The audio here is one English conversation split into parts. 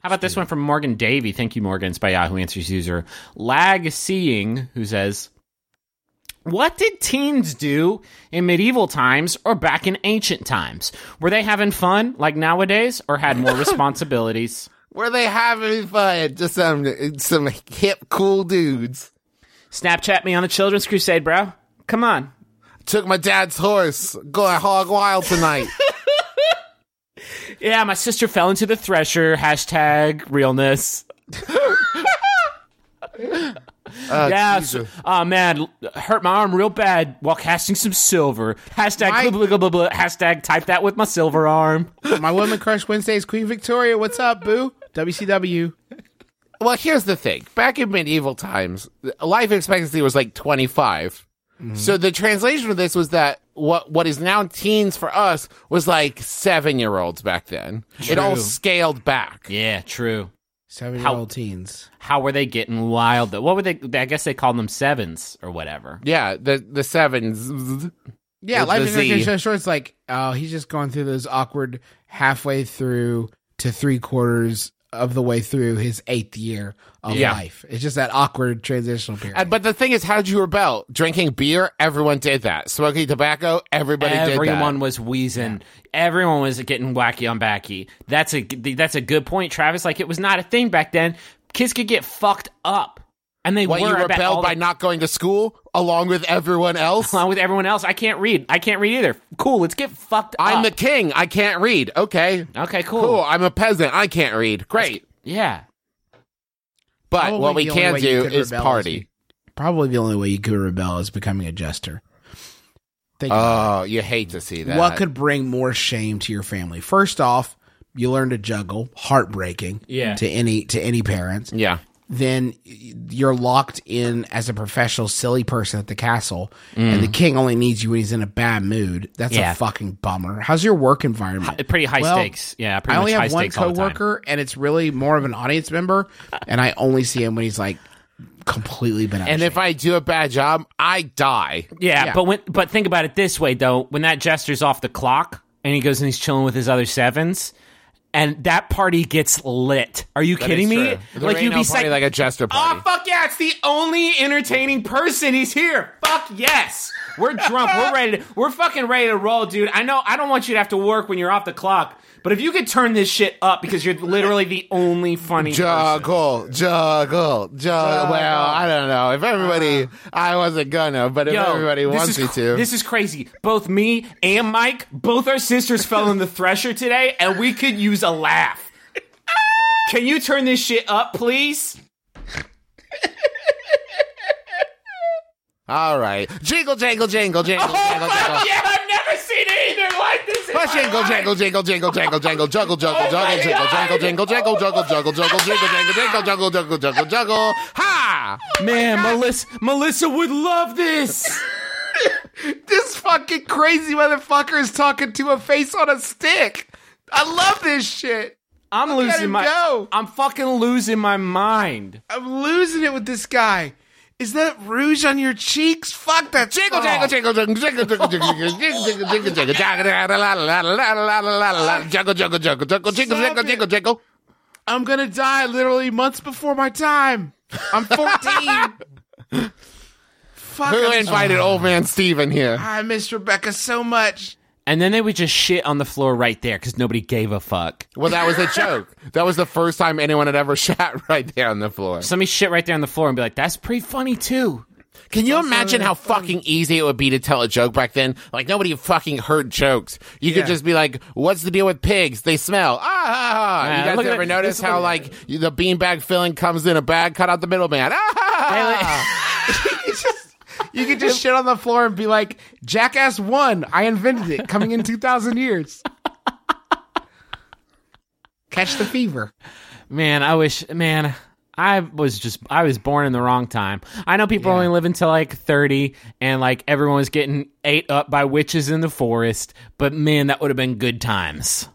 How about this one from Morgan Davey? Thank you, Morgan. It's by Yahoo Answers user Lag Seeing, who says, What did teens do in medieval times or back in ancient times? Were they having fun like nowadays or had more responsibilities? Were they having fun? Just some some hip, cool dudes. Snapchat me on the Children's Crusade, bro. Come on. Took my dad's horse, going hog wild tonight. Yeah, my sister fell into the thresher. Hashtag realness. Uh, Yeah, Jesus. so- oh man, hurt my arm real bad while casting some silver. Hashtag My- blah, blah, blah, blah, hashtag type that with my silver arm. My woman crush Wednesdays, Queen Victoria. What's up, boo? WCW. Well, here's the thing. Back in medieval times, life expectancy was like 25. Mm-hmm. So the translation of this was that what what is now teens for us was like seven year olds back then. It all scaled back. Yeah, true. Seven year old teens. How were they getting wild? Though? What were they? I guess they called them sevens or whatever. Yeah, the the sevens. Yeah, With life the is Z. so short. It's like, oh, he's just going through those awkward halfway through to three quarters of the way through his eighth year of Yeah. life. It's just that awkward transitional period. And, but the thing is, how did you rebel? Drinking beer, everyone did that. Smoking tobacco, everybody did that. Everyone was wheezing. Everyone was getting wacky on backy. That's a that's a good point, Travis. Like it was not a thing back then. Kids could get fucked up, and they What were. you I bet, rebelled by the- not going to school along with everyone else? along with everyone else. I can't read. I can't read either. Cool. Let's get fucked up. I'm up. the king. I can't read. Okay. okay. Cool. Cool. I'm a peasant. I can't read. Great. Yeah. But Probably what we can do is party. you- probably the only way you could rebel is becoming a jester. Think Oh, you hate to see that. what could bring more shame to your family? First off, you learn to juggle, heartbreaking Yeah. to any to any parents. Yeah. Then you're locked in as a professional silly person at the castle and the mm. king only needs you when he's in a bad mood that's Yeah. a fucking bummer how's your work environment Pretty high Well, stakes. Yeah. Pretty i only much high have one stakes all the coworker and it's really more of an audience member and i only see him when he's like completely been out of And if. I do a bad job, I die. Yeah, Yeah. but when but think about it this way though, when that jester's off the clock and he goes and he's chilling with his other sevens, and that party gets lit. Are you kidding me? There Like you'd no be party saying, like a jester ah, party. Oh fuck yeah! It's the only entertaining person. He's here. Fuck yes. We're drunk. We're ready. To, we're fucking ready to roll, dude. I know. I don't want you to have to work when you're off the clock. But if you could turn this shit up because you're literally the only funny person. Juggle, juggle, juggle. Well, I don't know. If everybody, uh. I wasn't gonna, but if Yo, everybody wants me to. This is crazy. Both me and Mike, both our sisters fell in the thresher today, and we could use a laugh. Can you turn this shit up, please? All right. Jingle, jangle, jingle, jingle, Oh, jangle, fuck jangle. yeah! I've never seen anything like this. in Push, my jingle, life. jangle, jingle, jingle, jangle, jangle, juggle, juggle, Oh my juggle, jingle, God. jangle, jingle, jangle, juggle, juggle, juggle, jingle, jangle, jingle, juggle, juggle, juggle. Ha! Man, Melissa, Melissa would love this. this fucking crazy motherfucker is talking to a face on a stick i love this shit I'm at losing him my. go. I'm fucking losing my mind. i'm losing it with this guy is that rouge on your cheeks fuck that Jingle, jangle, jingle, jingle, jingle, jingle, jingle, jingle, jingle, jingle, jingle, jaggle, la, la, la, la, la, la, la, la, la, la, juggle, juggle, juggle, juggle, jingle, Stop jingle, it. jingle, jingle. I'm gonna die literally months before my time. I'm 14. Fuck. Who invited old man Steven here? I miss Rebecca so much. And then they would just shit on the floor right there because nobody gave a fuck. Well, that was a joke. That was the first time anyone had ever shat right there on the floor. Somebody shit right there on the floor and be like, "That's pretty funny too." Can you imagine how fucking easy it would be to tell a joke back then? Like nobody fucking heard jokes. You Yeah. could just be like, "What's the deal with pigs? They smell." Ah, ah, ah. Yeah, you guys at ever it. notice This- how like you- the beanbag filling comes in a bag? Cut out the middleman. Ah, ah, ah. You could just shit on the floor and be like, Jackass 1, I invented it, coming in 2,000 years. Catch the fever. Man, I wish. Man, I was just. I was born in the wrong time. I know people only live until like thirty, and like everyone was getting ate up by witches in the forest. But man, that would have been good times.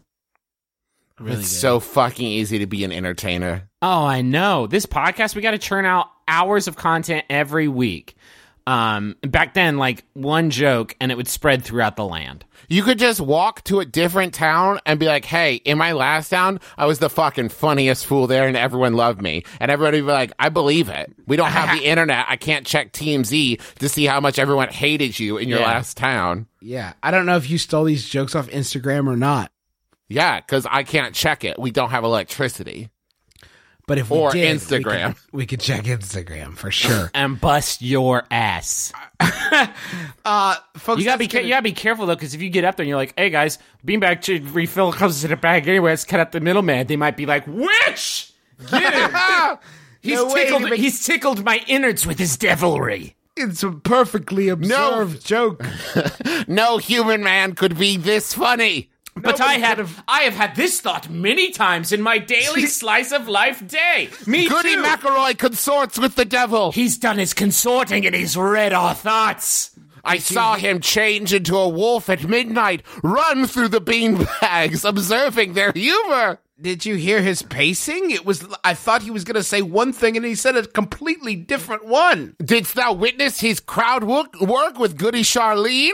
Really it's so fucking easy to be an entertainer. Oh, I know. This podcast, we got to churn out hours of content every week. Um, back then, like one joke, and it would spread throughout the land. You could just walk to a different town and be like, hey, in my last town, I was the fucking funniest fool there and everyone loved me. And everybody would be like, I believe it. We don't have the internet. I can't check TMZ to see how much everyone hated you in your Yeah. last town. Yeah, I don't know if you stole these jokes off Instagram or not, Yeah, because I can't check it. We don't have electricity. But if we Or did, Instagram. we could, we could check Instagram for sure. And bust your ass. Uh, folks, You gotta be gonna- you gotta be careful though, because if you get up there and you're like, "Hey guys, beanbag ch- refill comes in a bag anyway. Let's cut out the middleman." They might be like, "Which? Get him! he's No tickled. but- He's tickled my innards with his devilry." It's a perfectly observed joke. No human man could be this funny. But I had I have had this thought many times in my daily slice of life day. Me Goody too. McElroy consorts with the devil. he's done his consorting and he's read our thoughts. I saw him change into a wolf at midnight, run through the beanbags, observing their humor. Did you hear his pacing? It was. I thought he was going to say one thing, and he said a completely different one. Didst thou witness his crowd work, work with Goody Charlene?